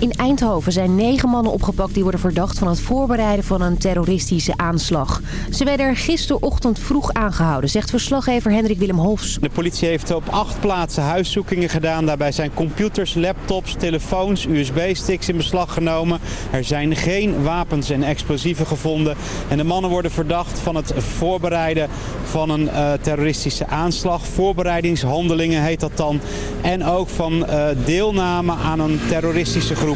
In Eindhoven zijn negen mannen opgepakt die worden verdacht van het voorbereiden van een terroristische aanslag. Ze werden er gisterochtend vroeg aangehouden, zegt verslaggever Hendrik Willem Hofs. De politie heeft op acht plaatsen huiszoekingen gedaan. Daarbij zijn computers, laptops, telefoons, USB-sticks in beslag genomen. Er zijn geen wapens en explosieven gevonden. En de mannen worden verdacht van het voorbereiden van een uh, terroristische aanslag. Voorbereidingshandelingen heet dat dan. En ook van uh, deelname aan een terroristische groep.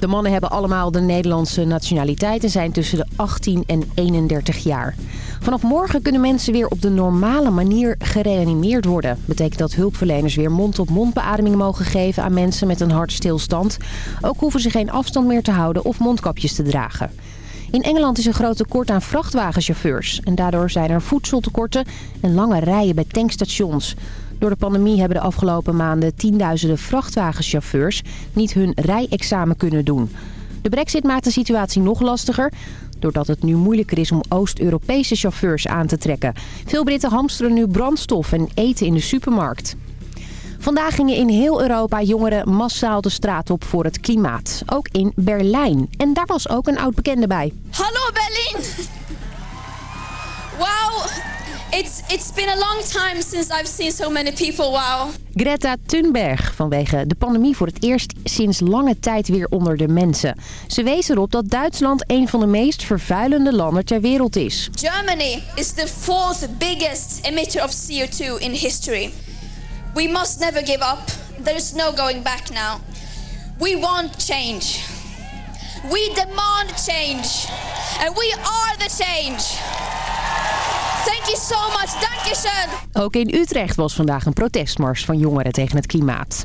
De mannen hebben allemaal de Nederlandse nationaliteit en zijn tussen de 18 en 31 jaar. Vanaf morgen kunnen mensen weer op de normale manier gereanimeerd worden. Betekent dat hulpverleners weer mond-op-mond beademing mogen geven aan mensen met een hartstilstand. Ook hoeven ze geen afstand meer te houden of mondkapjes te dragen. In Engeland is een groot tekort aan vrachtwagenchauffeurs. En daardoor zijn er voedseltekorten en lange rijen bij tankstations. Door de pandemie hebben de afgelopen maanden tienduizenden vrachtwagenchauffeurs niet hun rijexamen kunnen doen. De brexit maakt de situatie nog lastiger doordat het nu moeilijker is om Oost-Europese chauffeurs aan te trekken. Veel Britten hamsteren nu brandstof en eten in de supermarkt. Vandaag gingen in heel Europa jongeren massaal de straat op voor het klimaat. Ook in Berlijn. En daar was ook een oud-bekende bij. Hallo Berlin! Wauw, It's, it's been a long time since I've seen so many people, wow. Greta Thunberg vanwege de pandemie voor het eerst sinds lange tijd weer onder de mensen. Ze wees erop dat Duitsland een van de meest vervuilende landen ter wereld is. Germany is the fourth biggest emitter of CO2 in history. We must never give up. There is no going back now. We want change. We demand change. And we are the change. Thank you so much. Dankjewel. Ook in Utrecht was vandaag een protestmars van jongeren tegen het klimaat.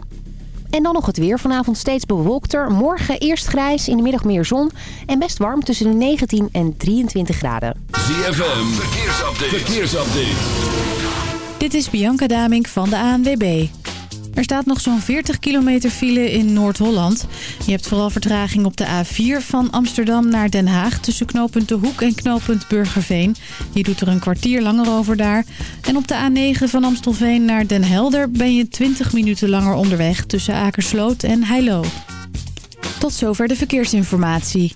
En dan nog het weer. Vanavond steeds bewolkter. Morgen eerst grijs, in de middag meer zon. En best warm tussen de 19 en 23 graden. ZFM, verkeersupdate. verkeersupdate. Dit is Bianca Damink van de ANWB. Er staat nog zo'n 40 kilometer file in Noord-Holland. Je hebt vooral vertraging op de A4 van Amsterdam naar Den Haag... tussen knooppunt De Hoek en knooppunt Burgerveen. Je doet er een kwartier langer over daar. En op de A9 van Amstelveen naar Den Helder... ben je 20 minuten langer onderweg tussen Akersloot en Heilo. Tot zover de verkeersinformatie.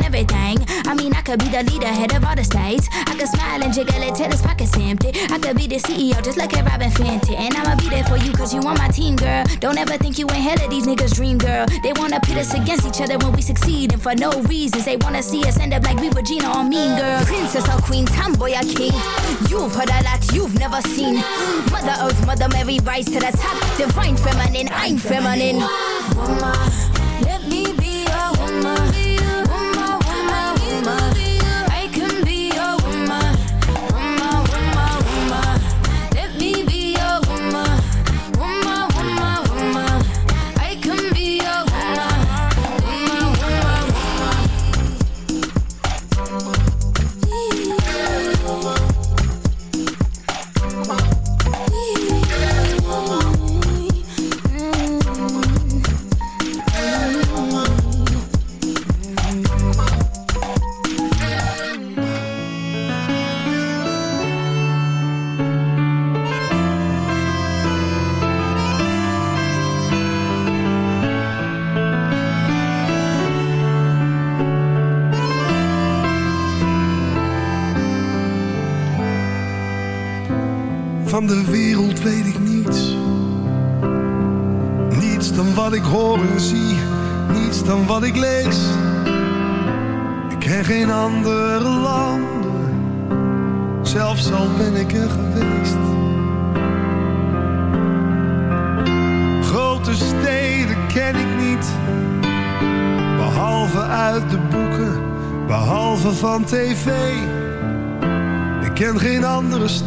On everything. I mean, I could be the leader, head of all the states. I could smile and jiggle it till his pockets empty. I could be the CEO, just like a Robin Fenty. And I'ma be there for you, cause you on my team, girl. Don't ever think you ain't hell of these niggas' dream, girl. They wanna pit us against each other when we succeed, and for no reasons. They wanna see us end up like we Regina or Mean Girl. Princess or Queen, tomboy or king. You've heard a lot you've never seen. Mother Earth, Mother Mary, rise to the top. Divine feminine, I'm feminine. Woman, let me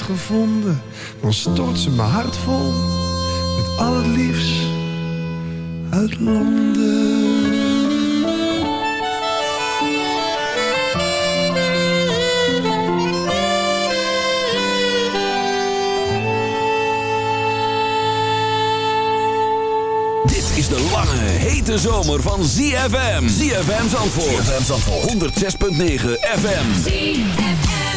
Heeft gevonden, dan stort ze mijn hart vol met al het liefst uit Londen. Dit is de lange, hete zomer van ZFM. ZFM Zandvoort. ZFM Zandvoort. 106.9 FM.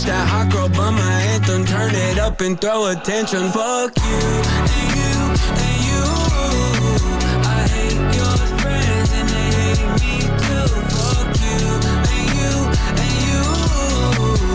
Through. That hot girl by my anthem. Turn it up and throw attention. Fuck you and you and you. I hate your friends and they hate me too. Fuck you and you and you.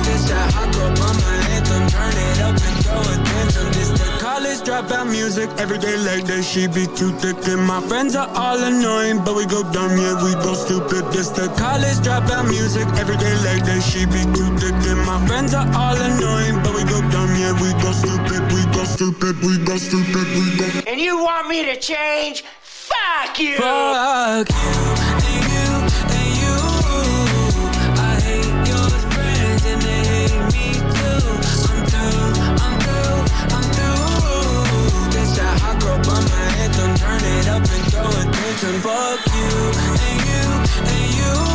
This that hot girl bummer anthem. Turn it up and throw attention. This the college dropout music. Every day like that, she be too thick. And my friends are all annoying, but we go dumb, yeah, we go stupid. This the college dropout music. Every day like that, she be too thick. And my friends are all annoying, but we go dumb, yeah, we go stupid, we go stupid, we go stupid, we go. And you want me to change? Fuck you! Fuck you and you and you. I hate your friends and they hate me too. I'm through, I'm through, I'm through. This that hot girl bummer anthem. Turn it up and throw attention. Fuck you and you and you.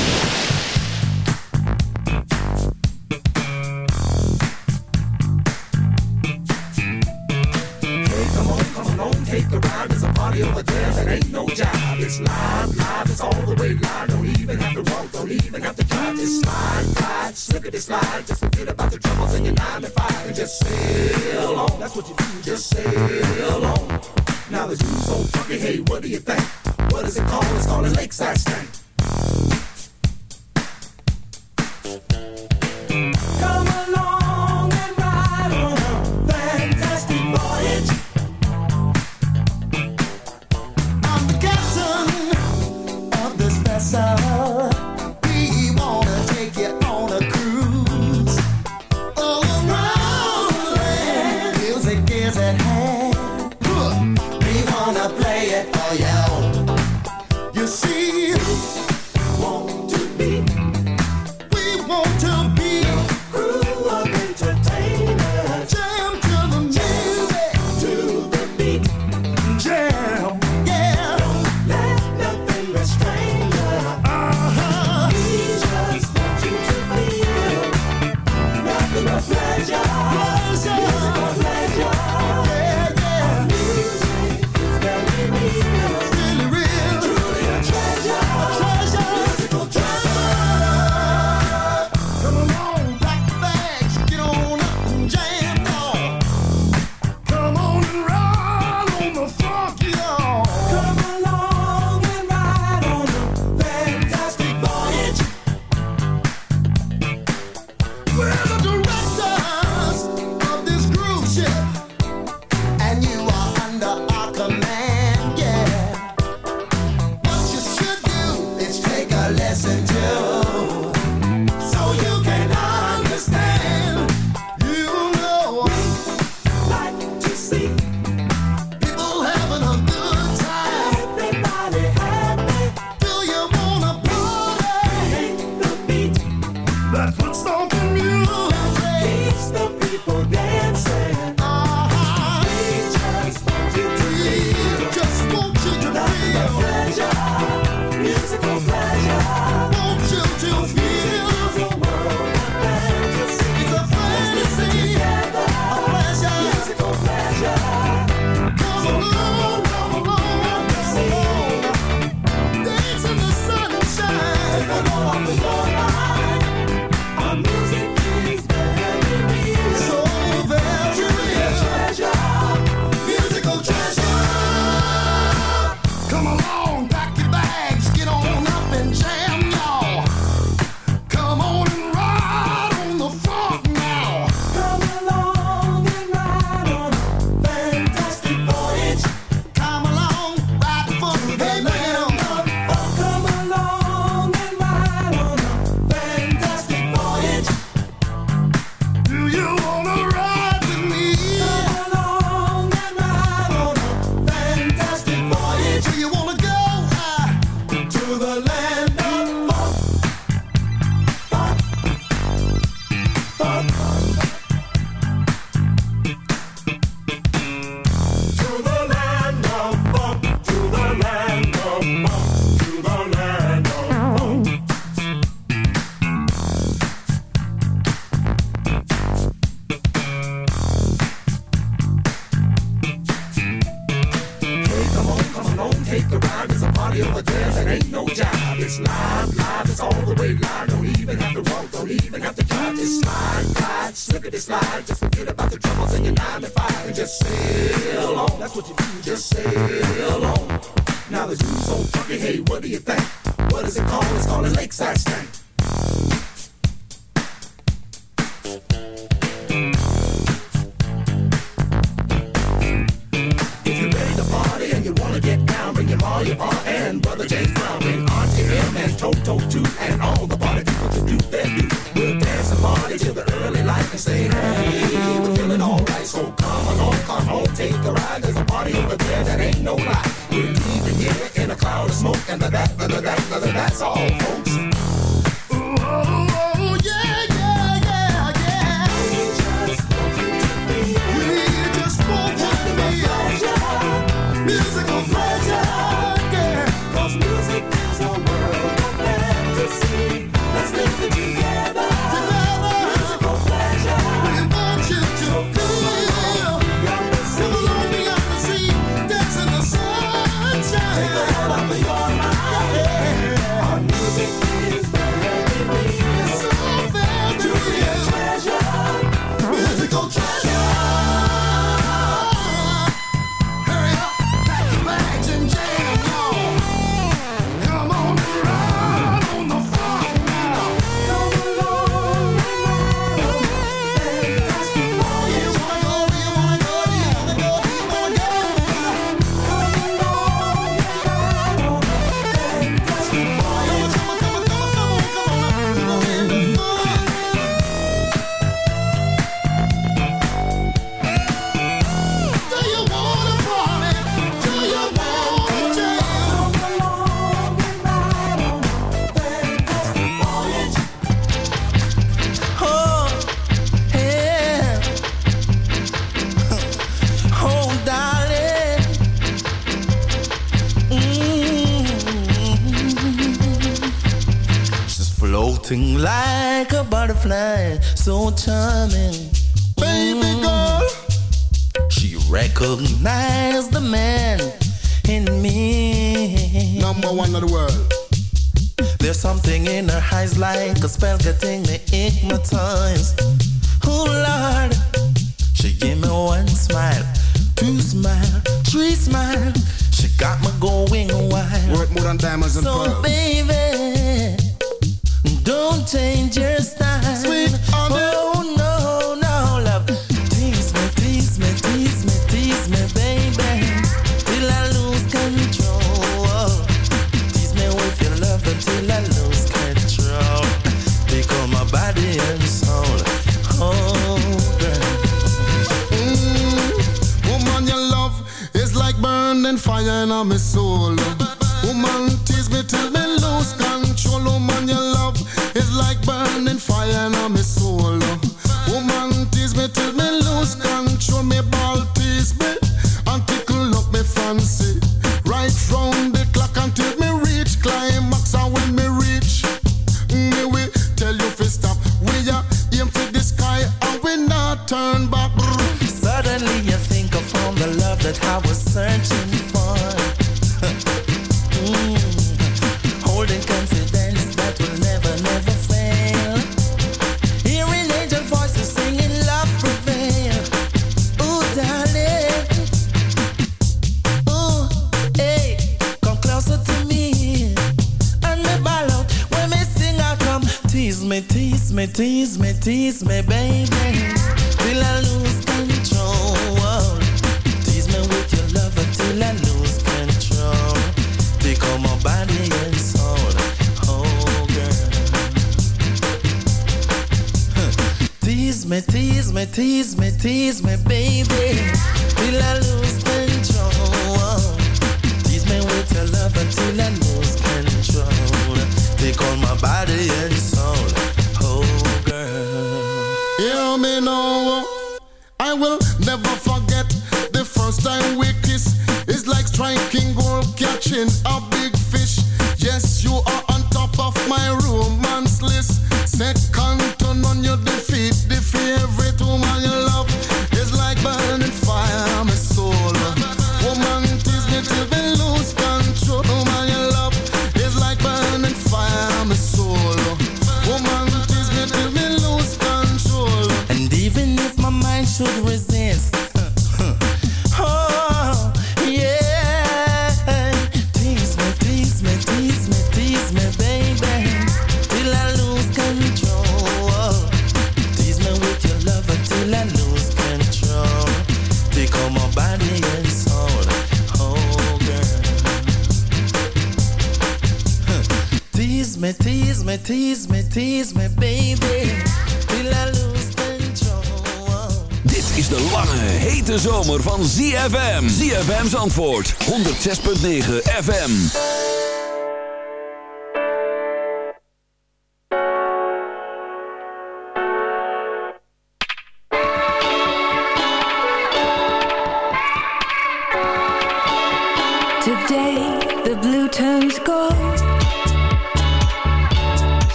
Antwoord, 106.9 FM.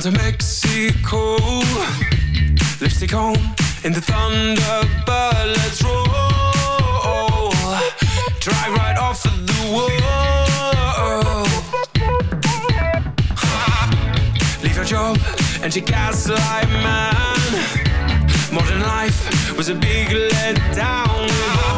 Down to Mexico. Lipstick on in the Thunderbird, let's roll. Drag right off of the wall. Leave your job and your gaslight man. Modern life was a big letdown.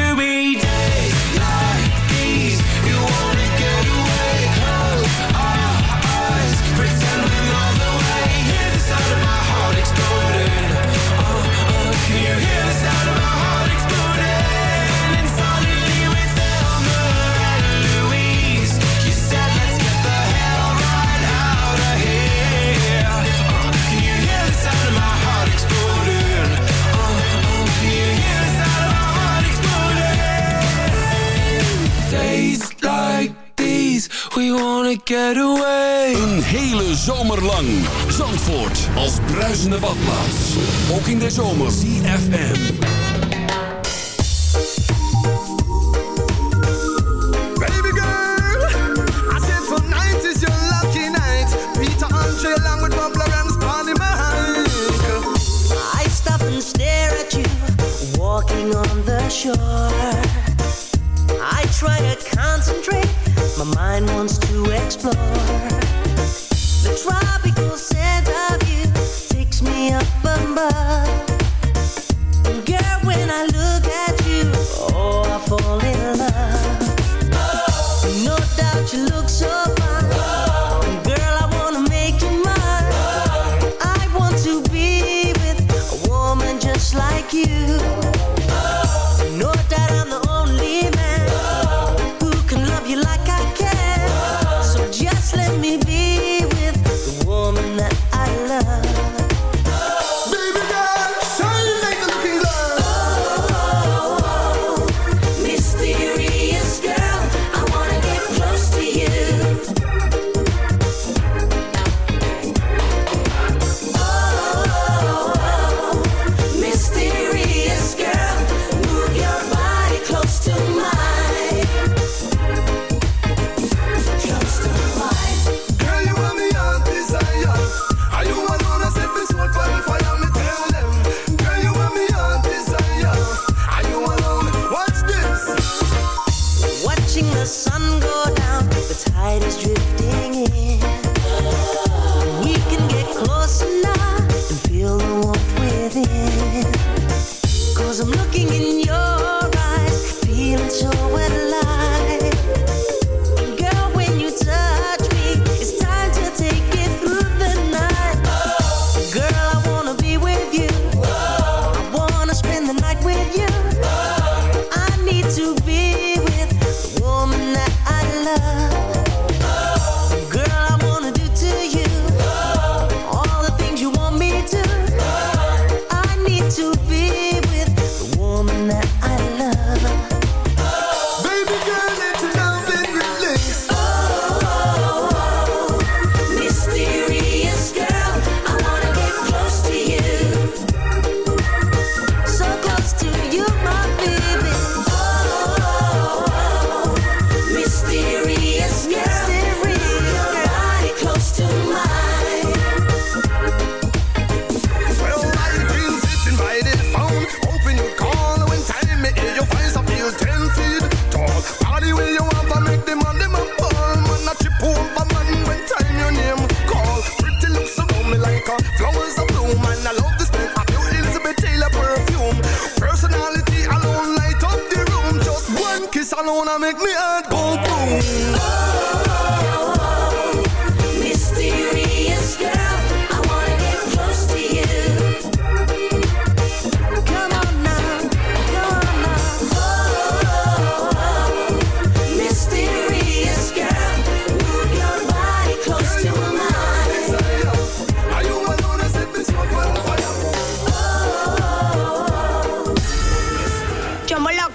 to be dead. Wanna get away. Een hele zomer lang. Zandvoort als bruisende badplaats. Ook in de zomer. CFM. Baby girl, I said tonight is your lucky night. Peter Andre along with Bob Lawrence, Bonnie Mike. I stop and stare at you walking on the shore. I try to my mind wants to explore. The tropical scent of you takes me up above.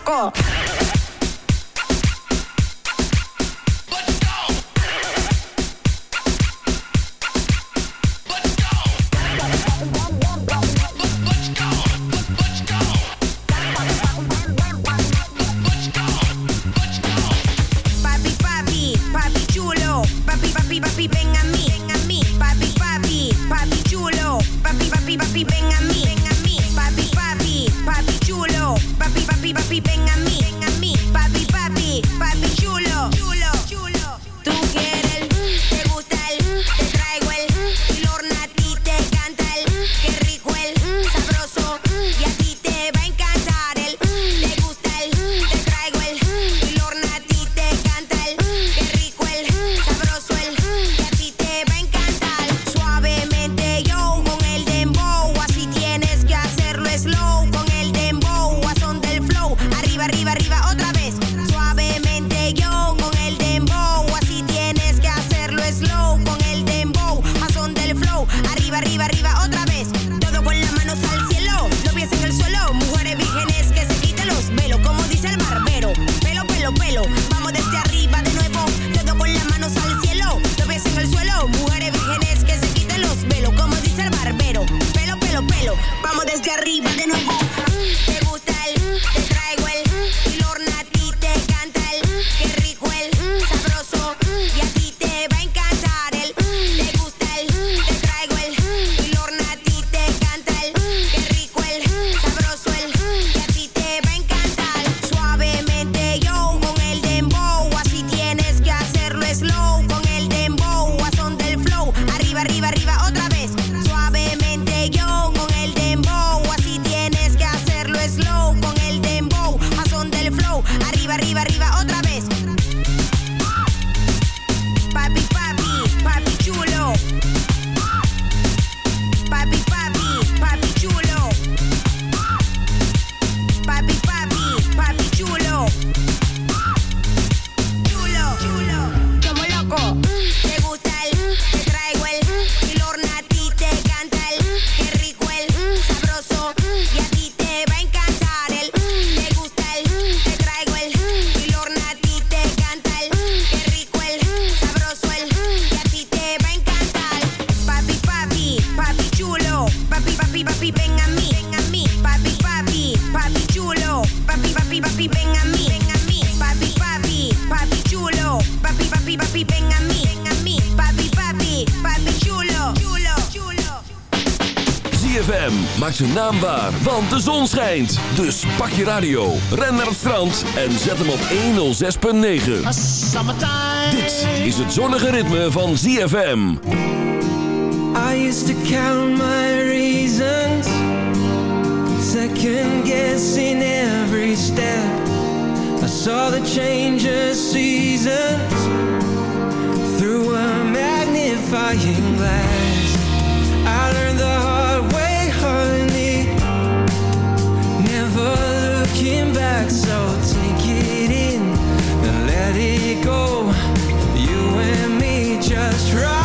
哥。maakt zijn naam waar, want de zon schijnt. Dus pak je radio, ren naar het strand en zet hem op 106.9. Dit is het zonnige ritme van ZFM. I used to count my reasons. Second guessing every step. I saw the changes seasons. Through a magnifying glass. looking back, so take it in and let it go. You and me just right.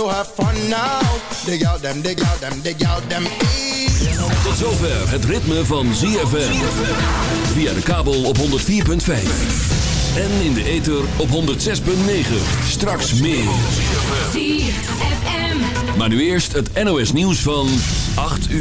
To have fun now. Dig out them, dig out them, dig out them. Tot zover het ritme van ZFM. Via de kabel op 104.5. En in de ether op 106.9. Straks meer. ZFM. Maar nu eerst het NOS nieuws van 8 uur.